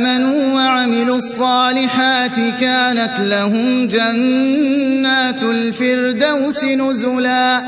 آمنوا وعملوا الصالحات كانت لهم جنات الفردوس نزلاً.